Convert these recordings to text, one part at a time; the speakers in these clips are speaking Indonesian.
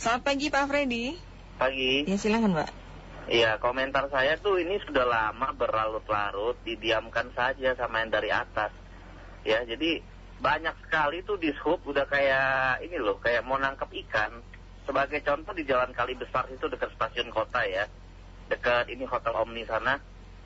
Selamat pagi Pak Freddy. Pagi. Ya silakan Pak. Iya, komentar saya tuh ini sudah lama berlarut-larut, didiamkan saja sama yang dari atas. Ya, jadi banyak sekali tuh di sub udah kayak ini loh, kayak mau nangkep ikan. Sebagai contoh di Jalan Kali Besar itu dekat stasiun kota ya, dekat ini Hotel Omni sana.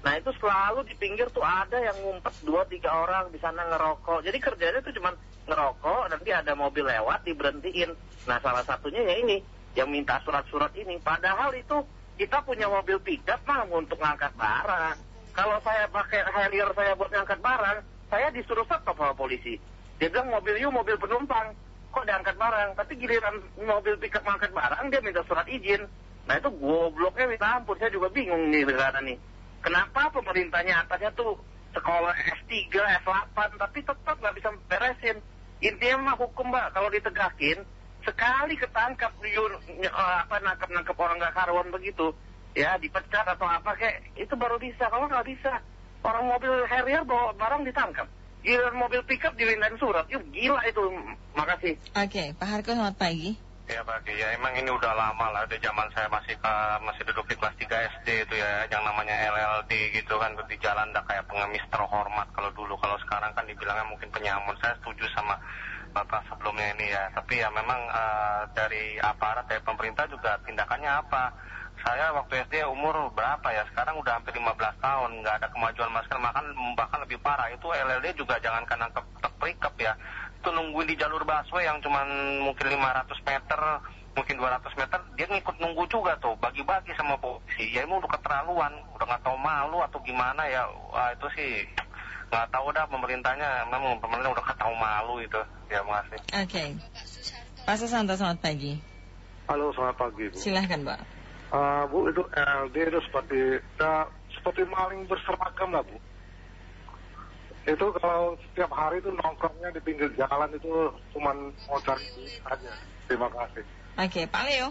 Nah itu selalu di pinggir tuh ada yang ngumpet dua tiga orang di sana ngerokok. Jadi kerjanya tuh cuman ngerokok, nanti ada mobil lewat diberhentiin. Nah salah satunya ya ini yang minta surat-surat ini. Padahal itu kita punya mobil pickup mah untuk ngangkat barang. Kalau saya pakai Harrier saya buat ngangkat barang, saya disuruh stop sama polisi. Dia bilang mobil you mobil penumpang, kok diangkat barang. Tapi giliran mobil pickup ngangkat barang, dia minta surat izin. Nah itu gobloknya minta ampun, saya juga bingung nih sekarang nih. Kenapa pemerintahnya atasnya tuh sekolah S3, S8, tapi tetap nggak bisa beresin. Intinya mah hukum mbak, kalau ditegakin, sekali ketangkap uh, apa nangkep nangkep orang nggak karuan begitu, ya dipecat atau apa kayak itu baru bisa. Kalau nggak bisa, orang mobil Harrier bawa barang ditangkap. Giliran mobil pickup dimintain surat, yuk gila itu. Makasih. Oke, Pak Harko selamat pagi. Ya pagi, ya emang ini udah lama lah, dari zaman saya masih uh, masih duduk di kelas 3 SD itu ya, yang namanya LLD gitu kan, di jalan udah kayak pengemis terhormat kalau dulu, kalau sekarang kan dibilangnya mungkin penyamun, saya setuju sama bapak sebelumnya ini ya, tapi ya memang uh, dari aparat, dari pemerintah juga tindakannya apa, saya waktu SD umur berapa ya, sekarang udah hampir 15 tahun, nggak ada kemajuan masker, bahkan, bahkan lebih parah, itu LLD juga jangankan nangkep perikap ya, itu nungguin di jalur busway yang cuma mungkin 500 meter, mungkin 200 meter, dia ngikut nunggu juga tuh, bagi-bagi sama polisi. Ya emang udah keterlaluan, udah nggak tahu malu atau gimana ya. Wah itu sih nggak tahu dah pemerintahnya, memang pemerintah udah tahu malu itu. Ya makasih. Oke. Pak Susanto selamat pagi. Halo, selamat pagi Bu. Silahkan Pak. Uh, Bu, itu LD itu seperti ya, seperti maling berseragam lah Bu. Itu kalau setiap hari itu nongkrongnya di pinggir jalan itu cuman mau cari duit aja. Terima kasih. Oke, Pak Leo.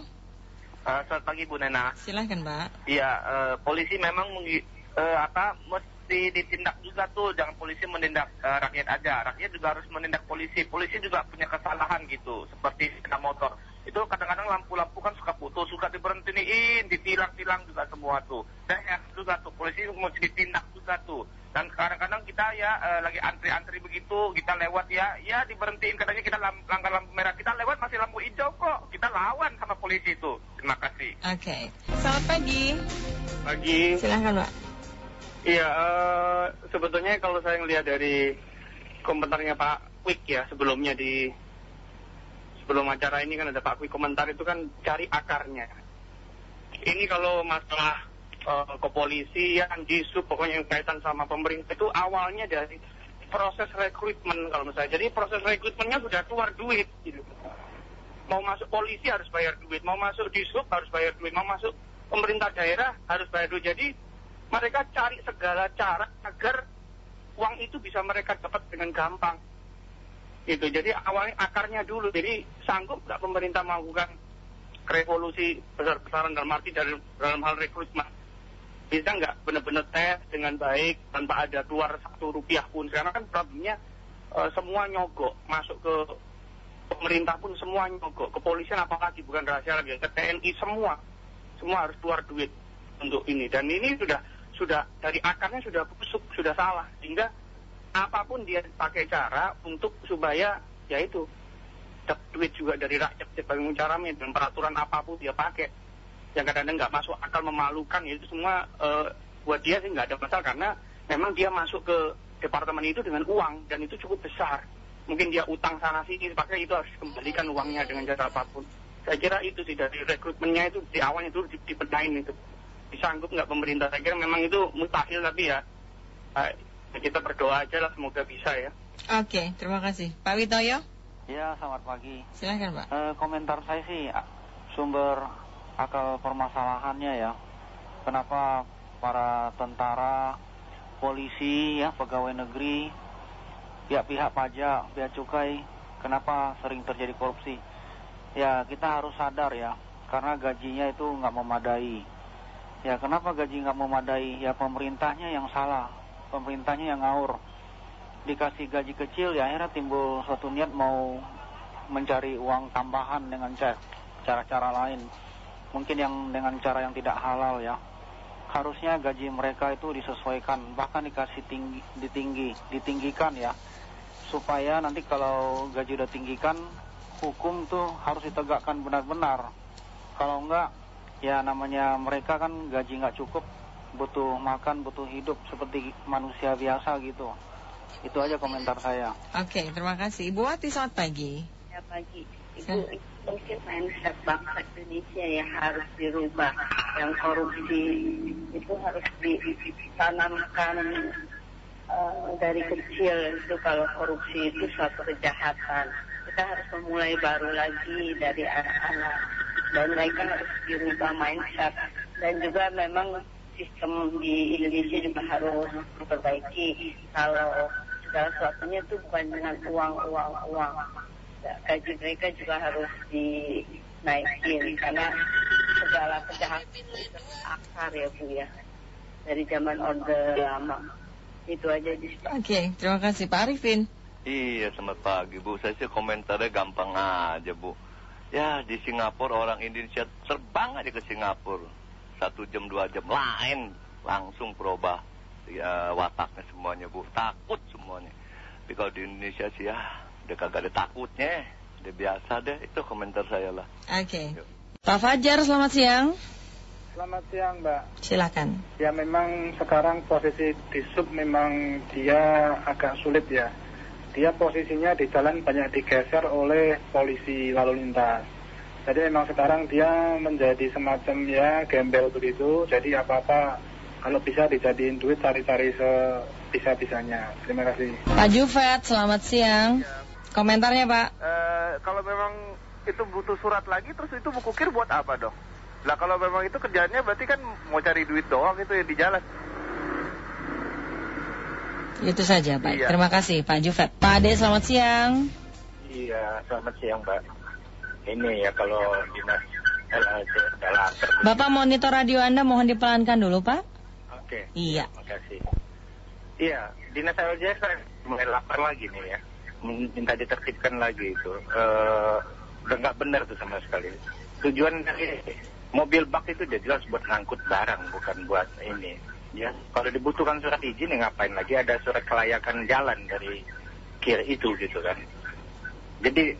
Uh, selamat pagi Bu Nena. Silahkan Pak. Iya, uh, polisi memang menggi- uh, apa mesti ditindak juga tuh, jangan polisi menindak uh, rakyat aja. Rakyat juga harus menindak polisi. Polisi juga punya kesalahan gitu, seperti sepeda motor. Itu kadang-kadang lampu-lampu kan suka putus, suka diberhentiin, ditilang-tilang juga semua tuh. Dan ya juga tuh, polisi mesti ditindak juga tuh. Dan kadang-kadang kita ya uh, lagi antri-antri begitu, kita lewat ya, ya diberhentiin. Katanya kita lam- langgar lampu merah, kita lewat masih lampu hijau kok. Kita lawan sama polisi itu. Terima kasih. Oke. Selamat pagi. Pagi. Silahkan Pak. Iya, eh, sebetulnya kalau saya ngelihat dari komentarnya Pak Quick ya sebelumnya di sebelum acara ini kan ada Pak Quick komentar itu kan cari akarnya. Ini kalau masalah eh, kepolisian, disub, pokoknya yang kaitan sama pemerintah itu awalnya dari proses rekrutmen kalau misalnya. Jadi proses rekrutmennya sudah keluar duit gitu. Mau masuk polisi harus bayar duit, mau masuk disub harus bayar duit, mau masuk pemerintah daerah harus bayar duit. Jadi mereka cari segala cara agar uang itu bisa mereka dapat dengan gampang. Itu jadi awalnya akarnya dulu. Jadi sanggup nggak pemerintah melakukan revolusi besar-besaran dalam arti dari dalam hal rekrutmen. Bisa nggak benar-benar tes dengan baik tanpa ada keluar satu rupiah pun. Karena kan problemnya eh, semua nyogok masuk ke pemerintah pun semua nyogok. Kepolisian apalagi bukan rahasia lagi. Ke TNI semua semua harus keluar duit untuk ini. Dan ini sudah sudah dari akarnya sudah busuk, sudah salah. Sehingga apa pun dia pakai cara untuk supaya ya itu dapat duit juga dari rakyat sebagai caranya dan peraturan apa pun dia pakai. Yang kadang-kadang nggak masuk akal memalukan ya itu semua eh, buat dia sih nggak ada masalah karena memang dia masuk ke departemen itu dengan uang dan itu cukup besar. Mungkin dia utang sana sini pakai itu harus kembalikan uangnya dengan cara apa pun. Saya kira itu sih dari rekrutmennya itu di awalnya itu di, dibedain itu. Disanggup nggak pemerintah? Saya kira memang itu mustahil tapi ya eh, kita berdoa aja lah semoga bisa ya Oke, terima kasih. Pak Witoyo. Ya, selamat pagi. Silahkan Pak. Eh, komentar saya sih sumber akal permasalahannya ya. Kenapa para tentara, polisi, ya pegawai negeri, pihak-pihak pajak, pihak cukai, kenapa sering terjadi korupsi? Ya kita harus sadar ya, karena gajinya itu nggak memadai. Ya kenapa gaji nggak memadai? Ya pemerintahnya yang salah, pemerintahnya yang ngawur. Dikasih gaji kecil ya akhirnya timbul suatu niat mau mencari uang tambahan dengan cara-cara lain. Mungkin yang dengan cara yang tidak halal ya. Harusnya gaji mereka itu disesuaikan, bahkan dikasih tinggi, ditinggi, ditinggikan ya. Supaya nanti kalau gaji udah tinggikan, hukum tuh harus ditegakkan benar-benar. Kalau enggak, ya namanya mereka kan gaji nggak cukup, butuh makan, butuh hidup seperti manusia biasa gitu. Itu aja komentar saya. Oke, terima kasih. Ibu Wati, selamat pagi. Ya pagi. Ibu, mungkin mindset bangsa Indonesia yang harus dirubah. Yang korupsi itu harus ditanamkan eh, dari kecil. Itu kalau korupsi itu suatu kejahatan. Kita harus memulai baru lagi dari anak-anak. Dan mereka harus dirubah mindset. Dan juga memang sistem di Indonesia juga harus diperbaiki. Kalau segala sesuatunya itu bukan dengan uang, uang, uang. Gaji mereka juga harus dinaikin karena segala kejahatan itu akar ya Bu ya. Dari zaman Orde Lama. Itu aja di Oke, terima kasih. Pak Arifin. Iya, selamat pagi Bu. Saya sih komentarnya gampang aja Bu. Ya, di Singapura orang Indonesia terbang aja ke Singapura. Satu jam, dua jam. Lain, langsung berubah ya, wataknya semuanya Bu. Takut semuanya. Tapi kalau di Indonesia sih ya, udah kagak ada takutnya. Udah biasa deh, itu komentar saya lah. Oke. Pak Fajar, selamat siang. Selamat siang Mbak. Silakan. Ya memang sekarang posisi di sub memang dia agak sulit ya. Dia posisinya di jalan banyak digeser oleh polisi lalu lintas. Jadi memang sekarang dia menjadi semacam ya gembel begitu. Jadi apa-apa kalau bisa dijadiin duit cari-cari sebisa-bisanya. Terima kasih. Pak Jufet, selamat siang. Komentarnya Pak. Eh, kalau memang itu butuh surat lagi, terus itu buku kir buat apa dong? Lah kalau memang itu kerjaannya berarti kan mau cari duit doang itu ya di jalan. Itu saja Pak. Iya. Terima kasih Pak Jufet. Pak Ade, selamat siang. Iya, selamat siang Mbak. Ini ya kalau dinas udah. Bapak monitor radio Anda mohon dipelankan dulu Pak. Oke. Iya. Terima kasih. Iya, dinas LHC saya mulai lapar lagi nih ya. Minta ditertibkan lagi itu. Eh, udah nggak benar tuh sama sekali. Tujuan dari mobil bak itu dia jelas buat ngangkut barang, bukan buat ini. Ya, kalau dibutuhkan surat izin ya ngapain lagi ada surat kelayakan jalan dari kir itu gitu kan. Jadi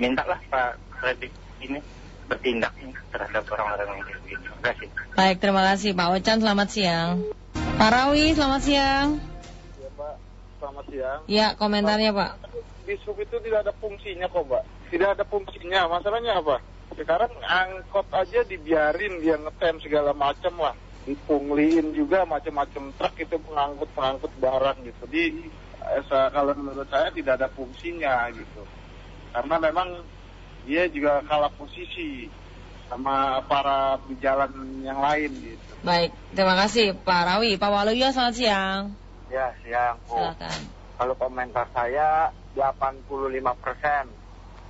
mintalah Pak Fredrik ini bertindak terhadap orang-orang yang begini. Terima kasih. Baik, terima kasih Pak Ocan, selamat siang. Pak Rawi, selamat siang. Ya Pak, selamat siang. Ya, komentarnya Pak. Di sub itu tidak ada fungsinya kok Pak. Tidak ada fungsinya. Masalahnya apa? Sekarang angkot aja dibiarin dia ngetem segala macam lah. Dipungliin juga macam-macam truk itu pengangkut-pengangkut barang gitu. Di eh, kalau menurut saya tidak ada fungsinya gitu. Karena memang dia juga kalah posisi sama para pejalan yang lain gitu. Baik, terima kasih Pak Rawi. Pak Waluyo, selamat siang. Ya, siang Bu. Silakan. Kalau komentar saya 85 persen.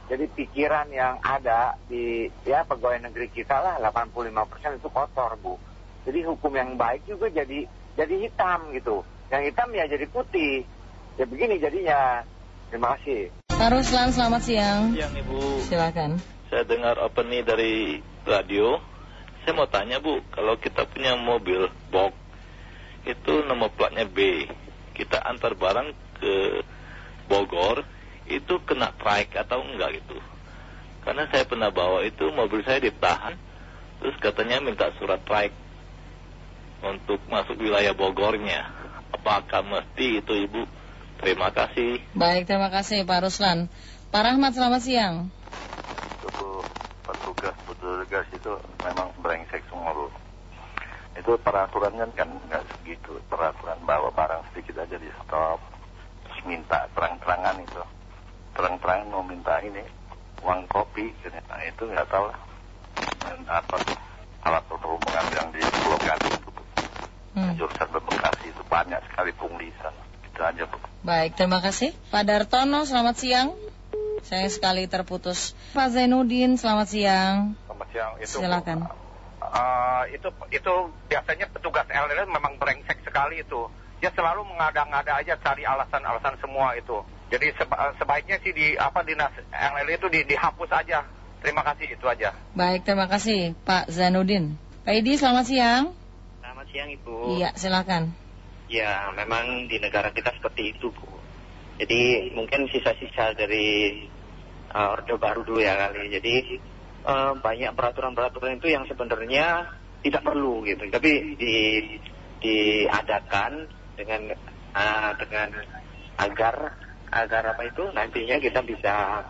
Jadi pikiran yang ada di ya pegawai negeri kita lah 85 persen itu kotor Bu. Jadi hukum yang baik juga jadi jadi hitam gitu. Yang hitam ya jadi putih. Ya begini jadinya. Terima kasih. Pak Ruslan, selamat siang. Siang Ibu. Silakan. Saya dengar opini dari radio. Saya mau tanya Bu, kalau kita punya mobil box itu nomor platnya B, kita antar barang ke Bogor, itu kena trike atau enggak gitu? Karena saya pernah bawa itu mobil saya ditahan, terus katanya minta surat trike untuk masuk wilayah Bogornya. Apakah mesti itu Ibu? Terima kasih. Baik, terima kasih Pak Ruslan. Pak Rahmat, selamat siang. itu petugas petugas itu memang brengsek semua bu itu peraturan kan kan nggak segitu peraturan bawa barang sedikit aja di stop terus minta terang-terangan itu terang-terangan mau minta ini uang kopi nah, itu nggak tahu lah Dan apa tuh alat perhubungan yang di Pulau Gadung itu Bu. Hmm. jurusan Bekasi itu banyak sekali punglisan itu aja bu Baik, terima kasih. Pak Dartono, selamat siang. Sayang sekali terputus. Pak Zainuddin, selamat siang. Selamat siang. Itu Silakan. Eh, itu itu biasanya petugas LL memang brengsek sekali itu. Dia selalu mengada-ngada aja cari alasan-alasan semua itu. Jadi seba- sebaiknya sih di apa dinas LL itu di, dihapus aja Terima kasih itu aja. Baik, terima kasih Pak Zainuddin. Pak Edi, selamat siang. Selamat siang Ibu. Iya, silakan. Ya, memang di negara kita seperti itu Bu. Jadi mungkin sisa-sisa dari uh, Orde Baru dulu ya kali. Jadi uh, banyak peraturan-peraturan itu yang sebenarnya tidak perlu gitu. Tapi di diadakan dengan uh, dengan agar agar apa itu nantinya kita bisa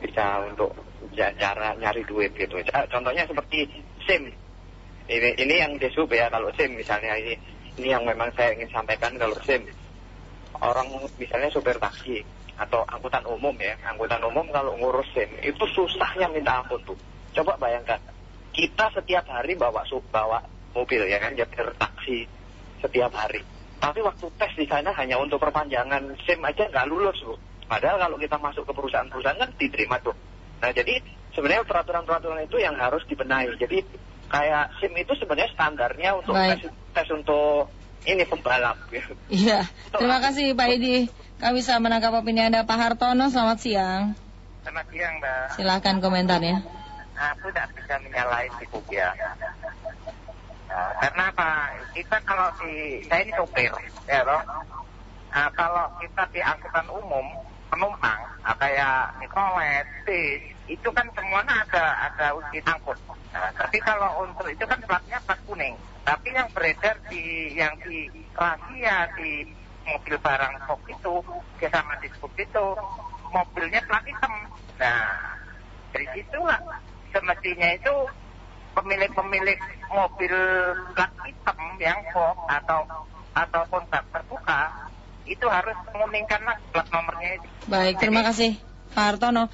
bisa untuk cara nyari duit gitu. Contohnya seperti SIM. Ini, ini yang disub ya kalau SIM misalnya ini ini yang memang saya ingin sampaikan kalau SIM orang misalnya supir taksi atau angkutan umum ya angkutan umum kalau ngurus SIM itu susahnya minta ampun tuh. Coba bayangkan kita setiap hari bawa bawa mobil ya kan nyetir taksi setiap hari. Tapi waktu tes di sana hanya untuk perpanjangan SIM aja nggak lulus bu. Padahal kalau kita masuk ke perusahaan-perusahaan kan diterima tuh. Nah jadi sebenarnya peraturan-peraturan itu yang harus dibenahi. Jadi kayak SIM itu sebenarnya standarnya untuk Baik. tes, tes untuk ini pembalap. gitu. Iya, terima kasih Pak Edi. Kami bisa menangkap opini Anda Pak Hartono. Selamat siang. Selamat siang Mbak. Silahkan komentarnya. Aku tidak bisa menyalahin si ya. Nah, karena apa? Kita kalau di, saya ini sopir, ya loh. Nah, kalau kita di angkutan umum, penumpang, nah, kayak mikrolet, bis, itu kan semuanya ada ada uji angkut. Nah, tapi kalau untuk itu kan platnya plat kuning. Tapi yang beredar di yang di rahasia di mobil barang box itu, ya sama disebut itu, mobilnya plat hitam. Nah, dari situlah semestinya itu pemilik-pemilik mobil plat hitam yang box atau ataupun plat terbuka itu harus menguningkan plat nomornya itu. Baik, terima kasih Pak Hartono.